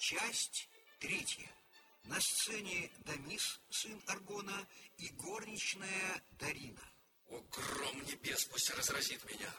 Часть третья. На сцене Дамис, сын Аргона, и горничная Дарина. О, гром небес, пусть разразит меня.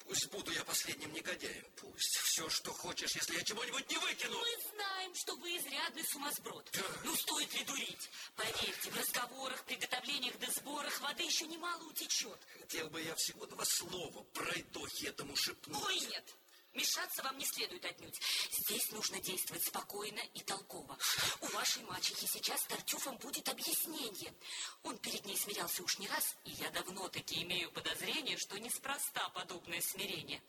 Пусть буду я последним негодяем. Пусть все, что хочешь, если я чего-нибудь не выкину. Мы знаем, что вы изрядный сумасброд. Ну, стоит ли дурить? Поверьте, в разговорах, приготовлениях да сборах воды еще немало утечет. Хотел бы я всего два слова пройдохи этому шепнуть. Ой, нет. Мешаться вам не следует отнюдь. Здесь нужно действовать спокойно и толково. У вашей мачехи сейчас Тартюфом будет объяснение. Он перед ней смирялся уж не раз, и я давно-таки имею подозрение, что неспроста подобное смирение.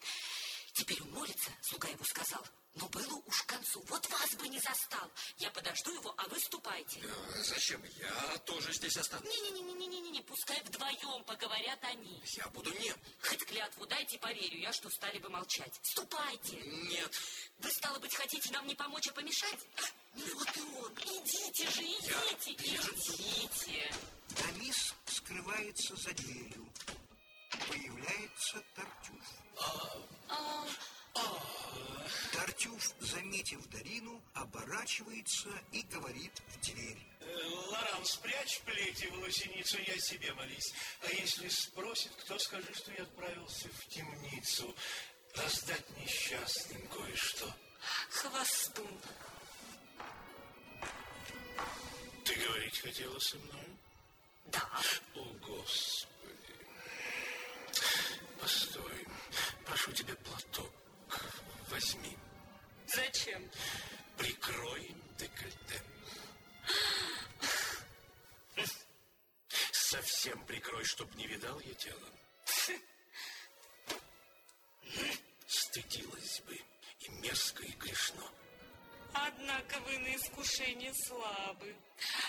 Теперь он молится, слуга его сказал, но было уж к концу. Вот вас бы не застал. Я подожду его, а вы ступайте. А зачем? Я тоже здесь останусь. Не-не-не-не-не-не, пускай вдвоем поговорят они. Я буду нем. Хоть клятву дайте, поверю я, что стали бы молчать. Ступайте. Нет. Вы, стало быть, хотите нам не помочь, а помешать? Ну вот и он. Идите же, идите, Я идите. Дамис скрывается за дверью. Появляется Тартюф. Тартюф, заметив Дарину, оборачивается и говорит в дверь. Лоран, спрячь плети в лосиницу, я себе молись. А если спросит, кто скажи, что я отправился в темницу раздать несчастным кое-что. Хвостун. Ты говорить хотела со мной? Да. О, Господи. Постой. Прошу тебя платок. Возьми. Зачем? Прикрой декольте. Совсем прикрой, чтоб не видал я тело. Стыдилась бы и мерзко, и грешно. Однако вы на искушение слабы.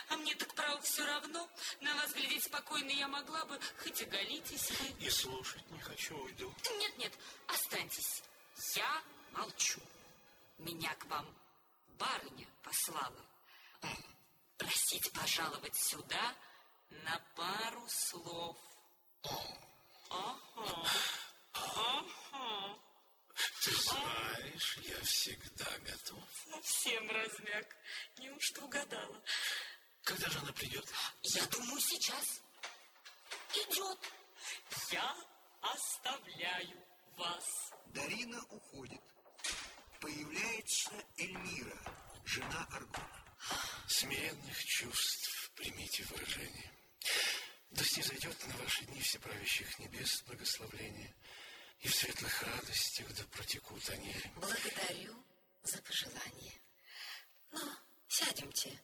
А мне так право все равно. На вас глядеть спокойно я могла бы, хоть и голитесь вы. И слушать не хочу, уйду. Нет-нет, останьтесь. Я молчу. Меня к вам барыня послала. Просить пожаловать сюда на пару слов. Ага. Ага. Ты знаешь, я всегда готов. Совсем размяк. Неужто угадала? Когда же она придет? Я думаю, сейчас идет. Я оставляю вас. Дарина уходит. Появляется Эльмира, жена Аргона. Смиренных чувств примите выражение. Да снизойдет на ваши дни всеправящих небес благословление, и в светлых радостях да протекут они. Благодарю за пожелание. Но сядемте.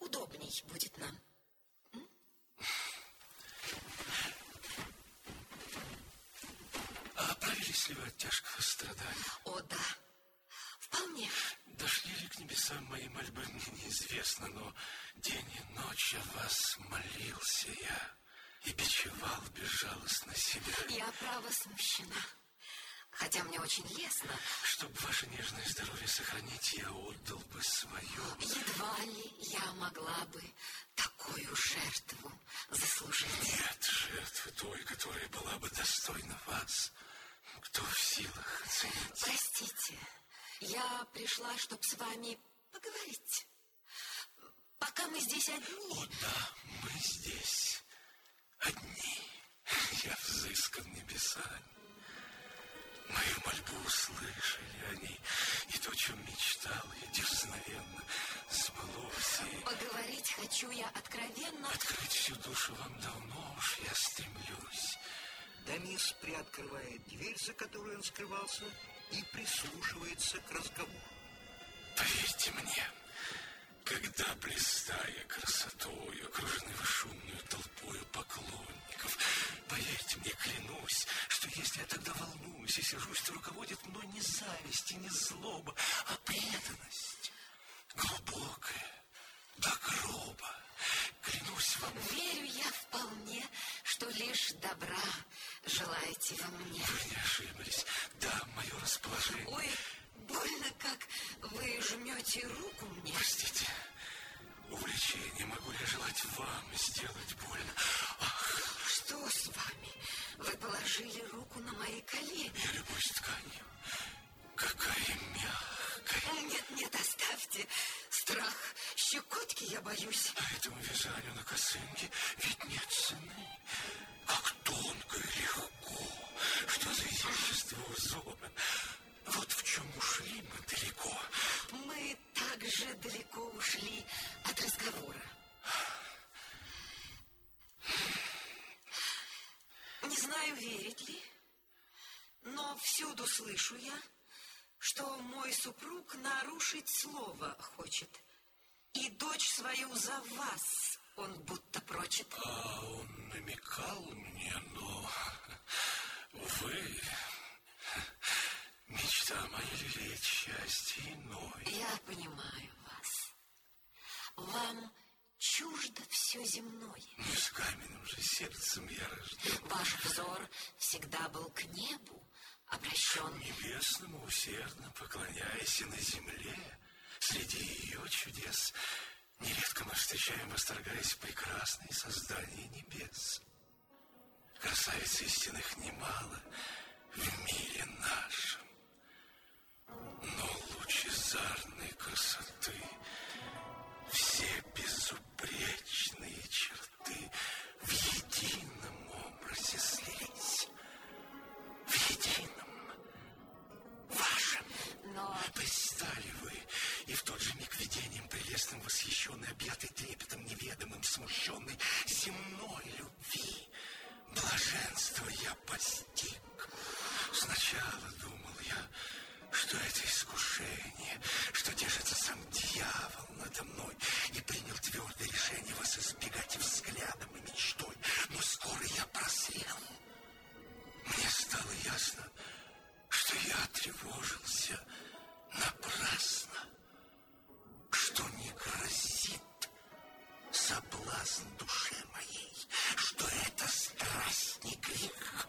Удобней будет нам. А оправились ли вы от тяжкого страдания? О, да. Вполне. Дошли ли к небесам мои мольбы, мне неизвестно, но день и ночь о вас молился я и бичевал безжалостно себя. Я право смущена. Хотя мне очень лестно. Чтобы ваше нежное здоровье сохранить, я отдал бы свое. Едва ли я могла бы такую жертву заслужить. Нет жертвы той, которая была бы достойна вас. Кто в силах оценить? Простите, я пришла, чтобы с вами поговорить. Пока мы здесь одни. О, да, мы здесь одни. Я взыскан небесами. Мою мольбу услышали они, и то, чем мечтал я дерзновенно, сбылось и... Поговорить хочу я откровенно. Открыть всю душу вам давно уж я стремлюсь. Дамис приоткрывает дверь, за которой он скрывался, и прислушивается к разговору. Поверьте мне, когда, блистая красотою, окружены шумную толпою поклонников, поверьте мне, клянусь, что если я тогда волнуюсь и сижусь, то руководит мной не зависть и не злоба, а преданность, глубокая, до гроба. Клянусь вам, Верю я вполне, что лишь добра желаете вы мне. вы не ошиблись. Да, мое расположение. Ой, больно, как вы жмете руку мне. Простите, увлечение, могу я желать вам сделать больно? Ах, Что с вами? Вы положили руку на мои колени. я любуюсь тканью. Какая мягкая. Нет, нет, оставьте. Страх щекотки я боюсь. А этому вязанию на косынке ведь нет цены. Как тонко и легко. Что за изящество узора. Вот в чем ушли мы далеко. Мы так же далеко ушли от разговора. Не знаю, верить ли, но всюду слышу я, что мой супруг нарушить слово хочет. И дочь свою за вас он будто прочит. А он намекал мне, но вы... Мечта моя лелеет счастье иной. Я понимаю вас. Вам чуждо все земное. Не с каменным же сердцем я рожден. Ваш взор всегда был к небу обращен. Небесному усердно поклоняясь и на земле, среди ее чудес, нередко мы встречаем, восторгаясь, прекрасные создания небес. Красавиц истинных немало в мире нашем, но лучезарной красоты все безупречные черты в едином образе слились, в едином вашем. Но Предстали вы, и в тот же миг видением прелестным восхищенный, объятый трепетом неведомым, смущенный земной любви. Блаженство я постиг. Сначала думал я, что это искушение, что держится сам дьявол надо мной, и принял твердое решение вас избегать взглядом, и мечтой. Но скоро я прозрел. Мне стало ясно, что я тревожился напрасно, что не грозит соблазн душе моей, что это страсть не грех.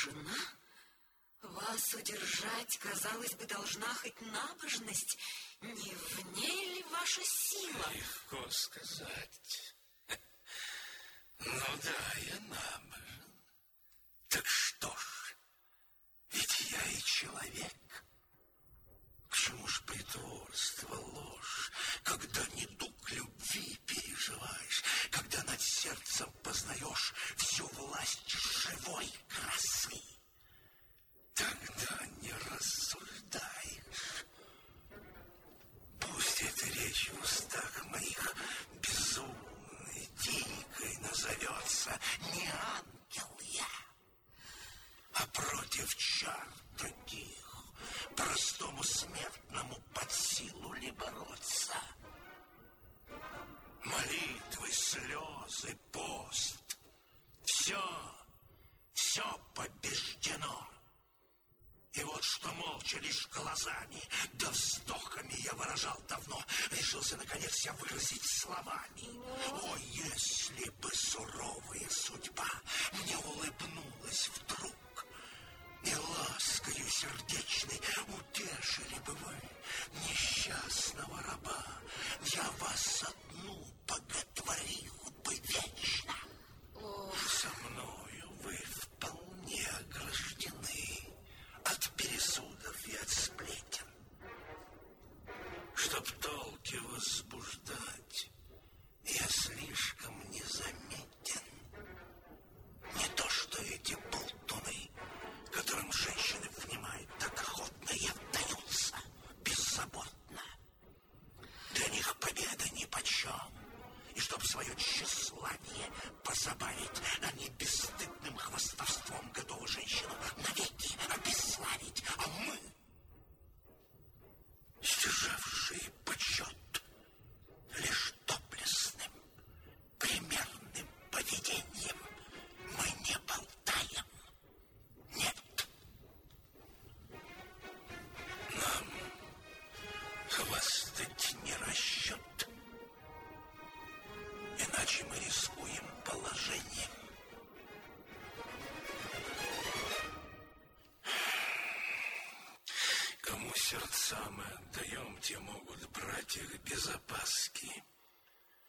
Поражена. Вас удержать, казалось бы, должна хоть набожность. Не в ней ли ваша сила? Легко сказать. Ну да, я набожен. Так что ж, ведь я и человек. К чему ж притворство, ложь, когда недуг любви переживаешь, когда над сердцем познаешь всю власть живой красы? Тогда не рассуждаешь. Пусть эта речь в устах моих безумной, глазами, да вздохами я выражал давно, решился, наконец, я выразить словами. О, если бы суровая судьба мне улыбнулась вдруг, и ласкою сердечной утешили бы вы несчастного раба, я вас одну сердца мы отдаем, те могут брать их без опаски,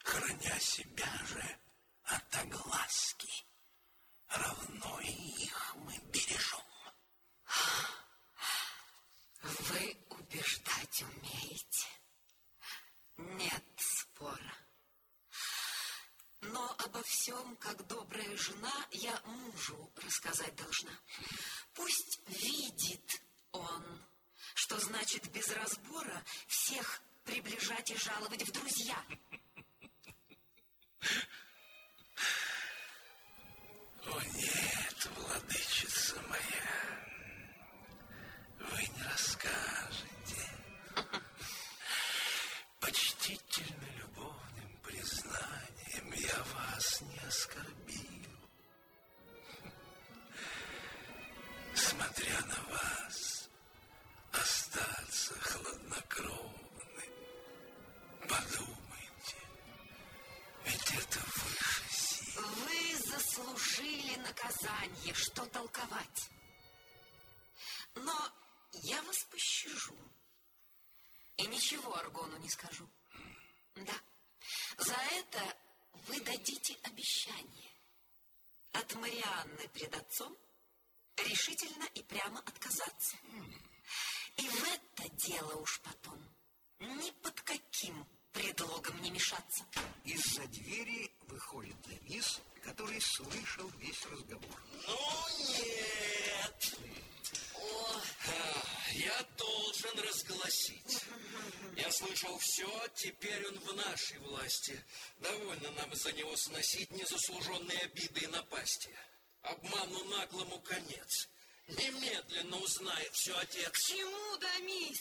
храня себя же от огласки. Равно и их мы бережем. Вы убеждать умеете. Нет спора. Но обо всем, как добрая жена, я мужу рассказать должна. Пусть видит значит без разбора всех приближать и жаловать в друзья. Наказание, что толковать. Но я вас пощажу. И ничего Аргону не скажу. Да, за это вы дадите обещание. От Марианны пред отцом решительно и прямо отказаться. И в это дело уж потом ни под каким предлогом не мешаться. Из-за двери выходит Денис, который слышал весь разговор. Ну нет. О, я должен разгласить. Я слышал все, теперь он в нашей власти. Довольно нам за него сносить незаслуженные обиды и напасти. Обману наглому конец. Немедленно узнает все отец. Чему, да, мисс?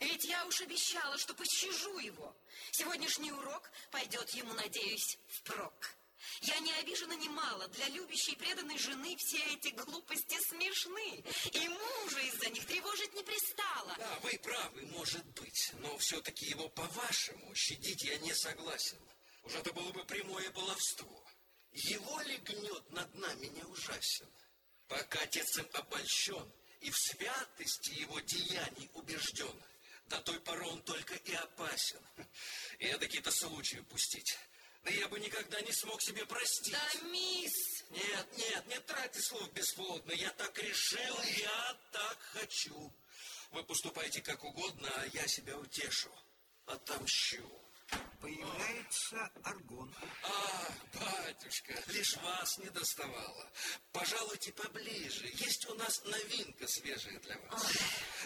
Ведь я уж обещала, что пощажу его. Сегодняшний урок пойдет ему, надеюсь, впрок. Я не обижена немало. Для любящей и преданной жены все эти глупости смешны. И мужа из-за них тревожить не пристало. Да, вы правы, может быть. Но все-таки его по-вашему щадить я не согласен. Уж это было бы прямое баловство. Его ли гнет над нами не ужасен? Пока отец им обольщен и в святости его деяний убежден, до той поры он только и опасен. Эдакий-то случай упустить. Да я бы никогда не смог себе простить. Да, мисс, Нет, нет, не тратьте слов бесплодно. Я так решил, я так хочу. Вы поступайте как угодно, а я себя утешу. Отомщу. Появляется Аргон. А, батюшка, лишь вас не доставало. Пожалуйте поближе. Есть у нас новинка свежая для вас.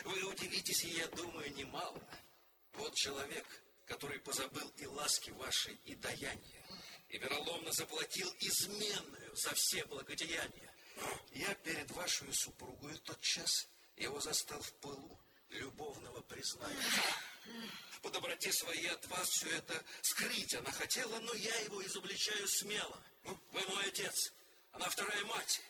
Вы удивитесь, и я думаю, немало. Вот человек, который позабыл и ласки ваши, и даяния, и вероломно заплатил изменную за все благодеяния. Я перед вашей тот час его застал в пылу любовного признания. По доброте своей от вас все это скрыть она хотела, но я его изобличаю смело. Вы мой отец, она вторая мать.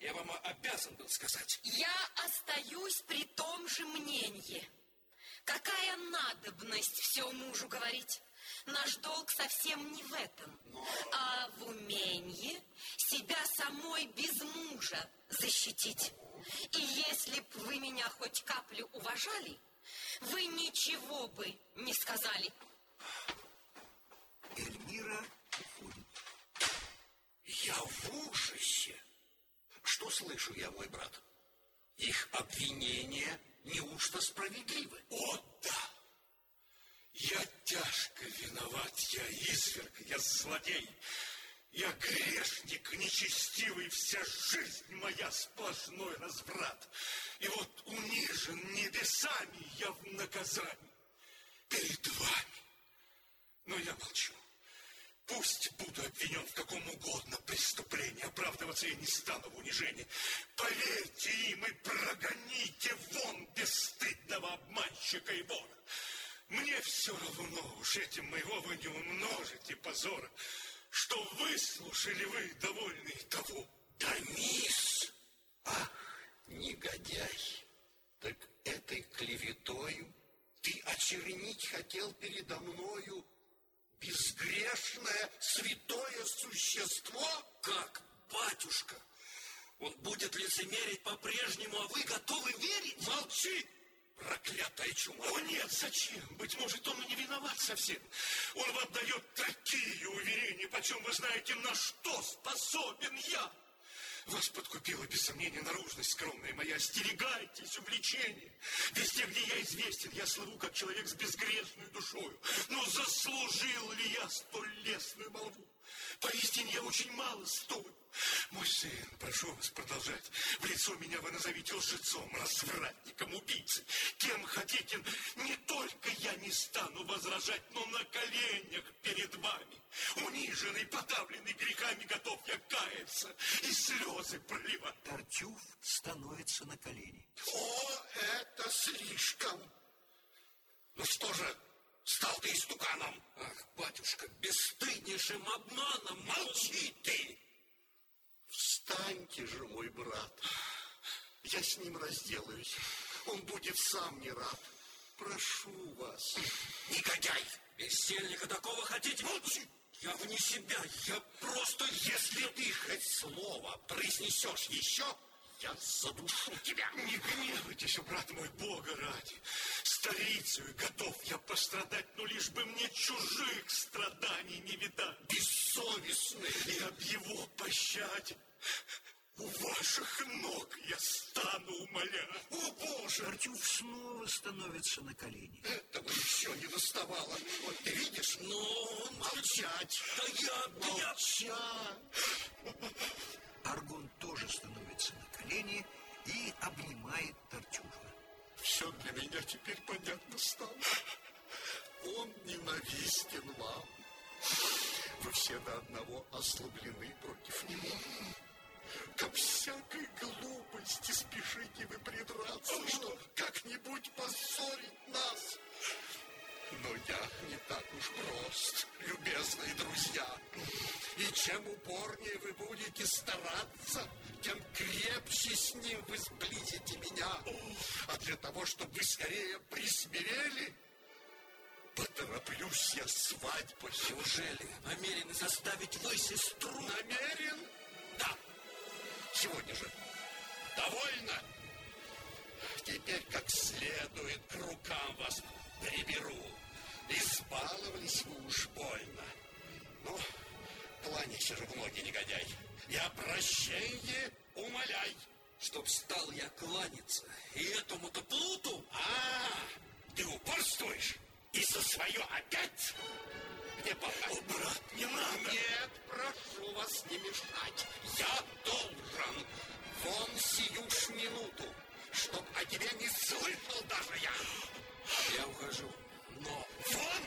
Я вам обязан был сказать. я остаюсь при том же мнении. Какая надобность все мужу говорить? Наш долг совсем не в этом, а в умении себя самой без мужа защитить. И если б вы меня хоть каплю уважали, вы ничего бы не сказали. Эльмира уходит. Я в ужасе. Что слышу я, мой брат? Их обвинения неужто справедливы? О, да! Я тяжко виноват, я изверг, я злодей. Я грешник, нечестивый, вся жизнь моя сплошной разврат. И вот унижен небесами я в наказании перед вами. Но я молчу. Пусть буду обвинен в каком угодно преступлении, оправдываться я не стану в унижении. Поверьте им и прогоните вон бесстыдного обманщика и вора. Мне все равно, уж этим моего вы не умножите позора, что выслушали вы довольны того. Да, мисс! Ах, негодяй! Так этой клеветою ты очернить хотел передо мною безгрешное святое существо? Как, батюшка? Он будет лицемерить по-прежнему, а вы готовы верить? Молчи! проклятая чума. О, нет, зачем? Быть может, он и не виноват совсем. Он вам дает такие уверения, почем вы знаете, на что способен я. Вас подкупила, без сомнения, наружность скромная моя. Остерегайтесь увлечения. Везде, где я известен, я слыву, как человек с безгрешной душою. Но заслужил ли я столь лестную молву? Поистине я очень мало стою. Мой сын, прошу вас продолжать. В лицо меня вы назовите лжецом, развратником, убийцей. Кем хотите, не только я не стану возражать, но на коленях перед вами. Униженный, подавленный грехами, готов я каяться и слезы проливать. Тартюф становится на колени. О, это слишком. Ну что же, стал ты истуканом? Ах, батюшка, бесстыднейшим обманом! Молчи ты! Встаньте же, мой брат. Я с ним разделаюсь. Он будет сам не рад. Прошу вас. Негодяй! Бесельника такого хотите? Молчи! Я вне себя, я просто... Если ты хоть слово произнесешь еще, я задушу тебя. Не гневайтесь, брат мой, Бога ради. Старицею готов я пострадать, но лишь бы мне чужих страданий не видать. Бессовестный. И об его пощаде у ваших ног я стану умолять. О, Боже! Тартюф снова становится на колени. Этого еще не доставало. Вот ты видишь? Ну, молчать. Да я... Да я... Аргон тоже становится на колени и обнимает Тартюфа. Все для меня теперь понятно стало. Он ненавистен вам. Вы все до одного ослаблены против него. Ко всякой глупости спешите вы придраться, что как-нибудь поссорить нас. Но я не так уж прост, любезные друзья. И чем упорнее вы будете стараться, тем крепче с ним вы сблизите меня. А для того, чтобы вы скорее присмирели, потороплюсь я свадьбой. Неужели намерены заставить вы сестру? Намерен? Да. Сегодня же. Довольно. Теперь как следует к рукам вас приберу. Избаловались вы уж больно. Ну, кланяйся же в ноги, негодяй. Я прощенье умоляй. Чтоб стал я кланяться и этому-то плуту? А, ты упорствуешь? И за свое опять? Где папа? О, брат, не надо! Нет, прошу вас не мешать. Я должен вон сию ж минуту, чтоб о тебе не слышал даже я. Я ухожу. Вон!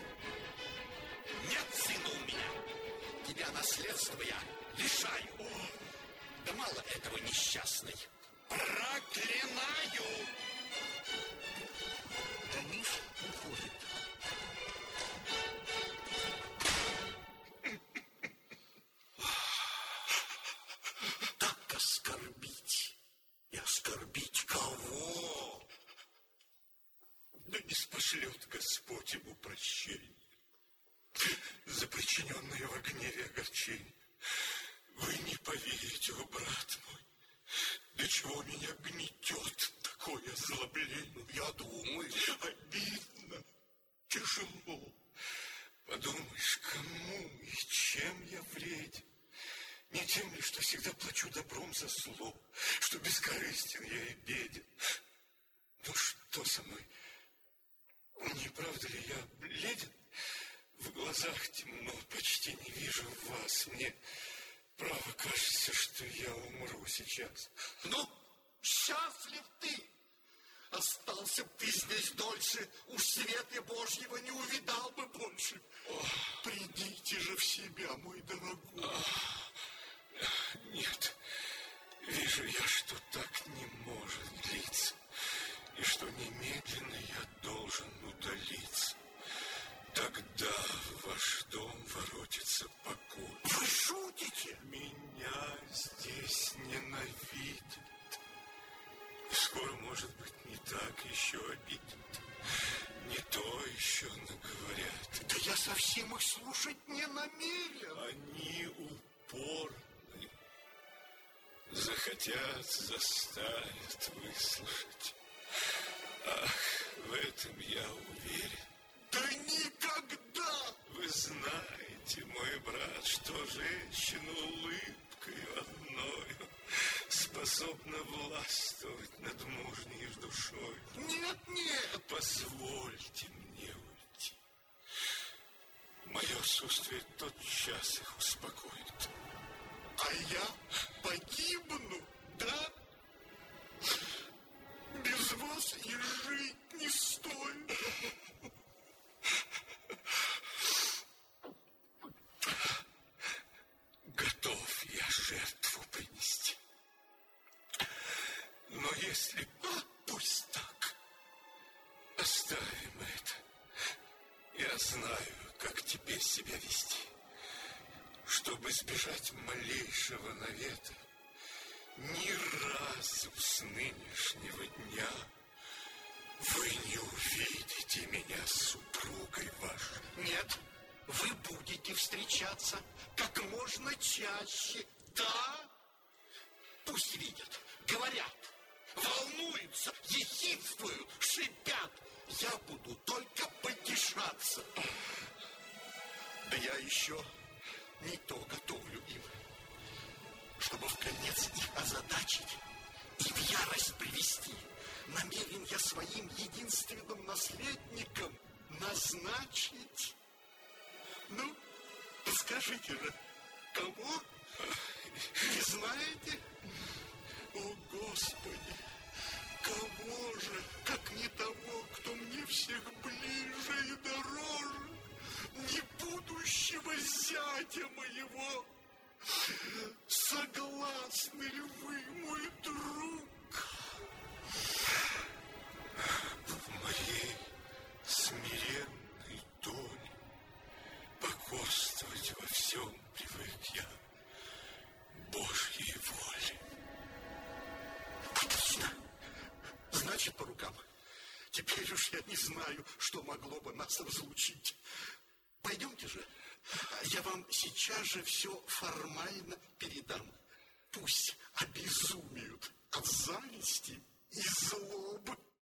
Нет сына у меня. Тебя наследства я лишаю. Да мало этого несчастный. Проклинаю! Озлобление. Я думаю, обидно, тяжело. Подумаешь, кому и чем я вреден? Не тем ли, что всегда плачу добром за зло, что бескорыстен я и беден. Ну что со мной? Не правда ли я бледен? В глазах темно, почти не вижу вас. Мне, право, кажется, что я умру сейчас. Ну, счастлив ты! Остался б ты здесь дольше, уж света Божьего не увидал бы больше. О, придите же в себя, мой дорогой. Нет, вижу я, что так не может длиться, и что немедленно я должен удалиться. Тогда в ваш дом воротится покой. Вы так еще обидят. Не то еще наговорят. Да я совсем их слушать не намерен. Они упорны. Захотят, заставят выслушать. Ах, этом я уверен. Да никогда! Вы знаете, мой брат, что женщина улыбкой одной способна властвовать над мужней душой. Нет, нет! Позвольте мне уйти. Мое отсутствие тотчас их успокоит. А я погибну, да? Без вас и жить не стоит. Себя вести. Чтобы избежать малейшего навета, ни разу с нынешнего дня вы не увидите меня с супругой вашей. Нет, вы будете встречаться как можно чаще. Да? Пусть видят, говорят, волнуются, ехидствуют, шипят. Я буду только потешаться. Да я еще не то готовлю им, чтобы в конец их озадачить и в ярость привести. Намерен я своим единственным наследником назначить. Ну, скажите же, кого? Не знаете? О, Господи, кого же, как не того, кто мне всех ближе зятя моего? Согласны ли вы, мой друг? В моей смиренной доле покорствовать во всем привык я Божьей воле. Отлично. Значит, по рукам. Теперь уж я не знаю, что могло бы нас разлучить. Пойдемте же. Я вам сейчас же все формально передам. Пусть обезумеют от зависти и злобы.